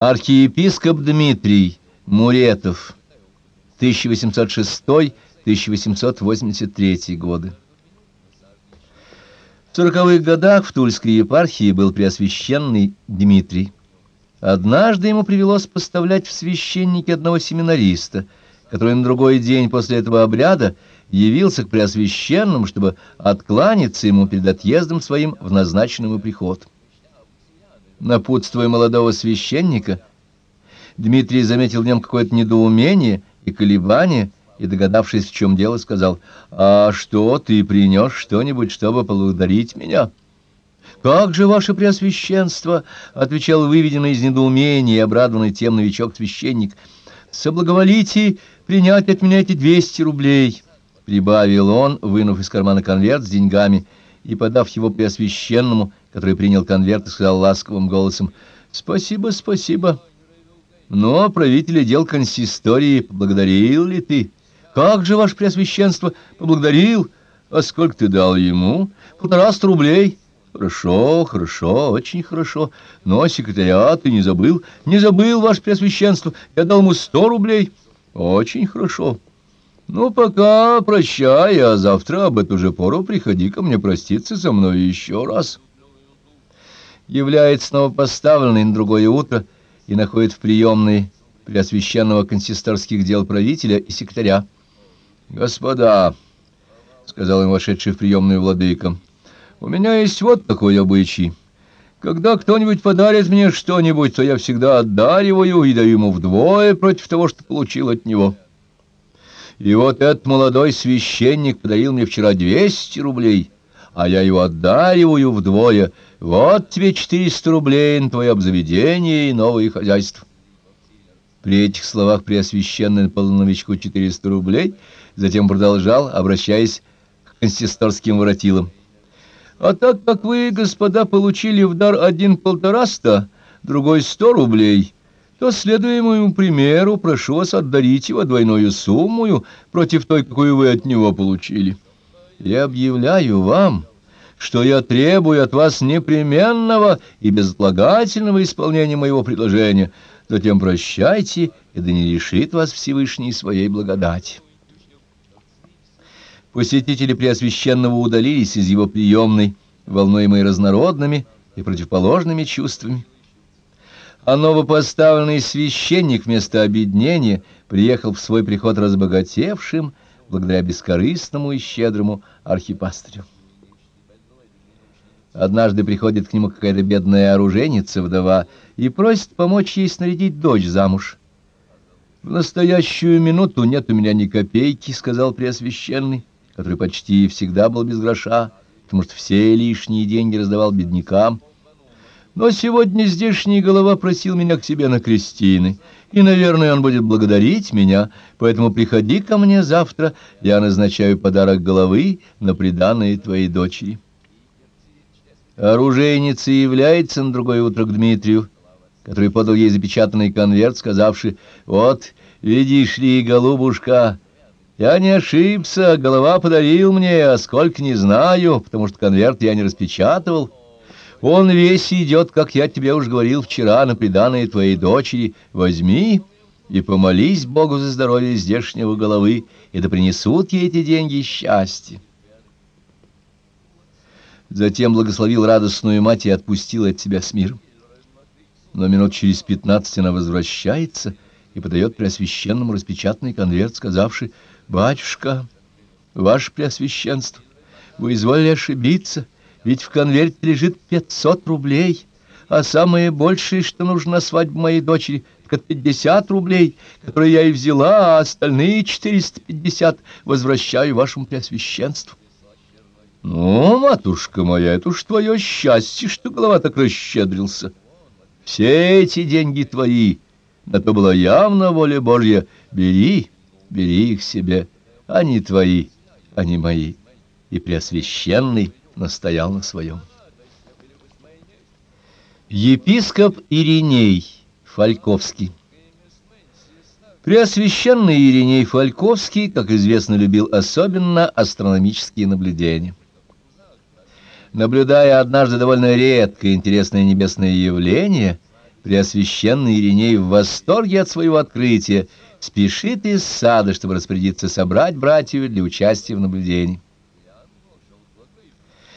Архиепископ Дмитрий Муретов, 1806-1883 годы. В сороковых годах в Тульской епархии был преосвященный Дмитрий. Однажды ему привелось поставлять в священники одного семинариста, который на другой день после этого обряда явился к преосвященному, чтобы откланяться ему перед отъездом своим в назначенный приход. Напутствуя молодого священника, Дмитрий заметил в нем какое-то недоумение и колебание, и, догадавшись, в чем дело, сказал, «А что, ты принес что-нибудь, чтобы поблагодарить меня?» «Как же, ваше преосвященство!» — отвечал выведенный из недоумения и обрадованный тем новичок-священник. «Соблаговолите принять от меня эти двести рублей!» — прибавил он, вынув из кармана конверт с деньгами и, подав его преосвященному, который принял конверт и сказал ласковым голосом «Спасибо, спасибо». «Но правителя дел консистории поблагодарил ли ты?» «Как же, ваше преосвященство, поблагодарил? А сколько ты дал ему?» «Полтораста рублей». «Хорошо, хорошо, очень хорошо. Но секретаря ты не забыл?» «Не забыл, ваше преосвященство. Я дал ему сто рублей». «Очень хорошо». «Ну, пока прощай, а завтра об эту же пору приходи ко мне проститься со мной еще раз» является снова поставленный на другое утро и находит в приемной преосвященного консисторских дел правителя и секретаря. «Господа», — сказал им вошедший в приемную владыка, — «у меня есть вот такой обычай. Когда кто-нибудь подарит мне что-нибудь, то я всегда отдариваю и даю ему вдвое против того, что получил от него». И вот этот молодой священник подарил мне вчера двести рублей, а я его отдариваю вдвое — вот тебе четыреста рублей на твое обзаведение и новые хозяйства. При этих словах Преосвященный полновичку четыреста рублей, затем продолжал, обращаясь к консисторским воротилам. А так как вы, господа, получили в дар один полтораста, другой сто рублей, то, следуя моему примеру, прошу вас отдарить его двойную сумму против той, какую вы от него получили. Я объявляю вам что я требую от вас непременного и безотлагательного исполнения моего предложения. Затем прощайте, и да не лишит вас Всевышний своей благодати». Посетители Преосвященного удалились из его приемной, волнуемые разнородными и противоположными чувствами. А новопоставленный священник вместо объединения приехал в свой приход разбогатевшим благодаря бескорыстному и щедрому архипастырю. Однажды приходит к нему какая-то бедная оружейница, вдова, и просит помочь ей снарядить дочь замуж. «В настоящую минуту нет у меня ни копейки», — сказал Преосвященный, который почти всегда был без гроша, потому что все лишние деньги раздавал беднякам. «Но сегодня здешний голова просил меня к себе на крестины, и, наверное, он будет благодарить меня, поэтому приходи ко мне завтра, я назначаю подарок головы на приданное твоей дочери». Оружейница является на другое утро к Дмитрию, который подал ей запечатанный конверт, сказавший, «Вот, видишь ли, голубушка, я не ошибся, голова подарил мне, а сколько не знаю, потому что конверт я не распечатывал. Он весь идет, как я тебе уж говорил вчера, на приданное твоей дочери. Возьми и помолись Богу за здоровье здешнего головы, и да принесут ей эти деньги счастье». Затем благословил радостную мать и отпустил от себя с миром. Но минут через пятнадцать она возвращается и подает Преосвященному распечатанный конверт, сказавший, «Батюшка, ваше Преосвященство, вы изволили ошибиться, ведь в конверте лежит пятьсот рублей, а самое большее, что нужно на свадьбу моей дочери, так это пятьдесят рублей, которые я и взяла, а остальные четыреста пятьдесят возвращаю вашему Преосвященству». Ну, матушка моя, это уж твое счастье, что голова так расщедрился. Все эти деньги твои, на то была явно воля Божья. Бери, бери их себе, они твои, они мои. И Преосвященный настоял на своем. Епископ Ириней Фальковский Преосвященный Ириней Фальковский, как известно, любил особенно астрономические наблюдения. Наблюдая однажды довольно редкое интересное небесное явление, Преосвященный Ириней в восторге от своего открытия спешит из сада, чтобы распорядиться собрать братью для участия в наблюдении.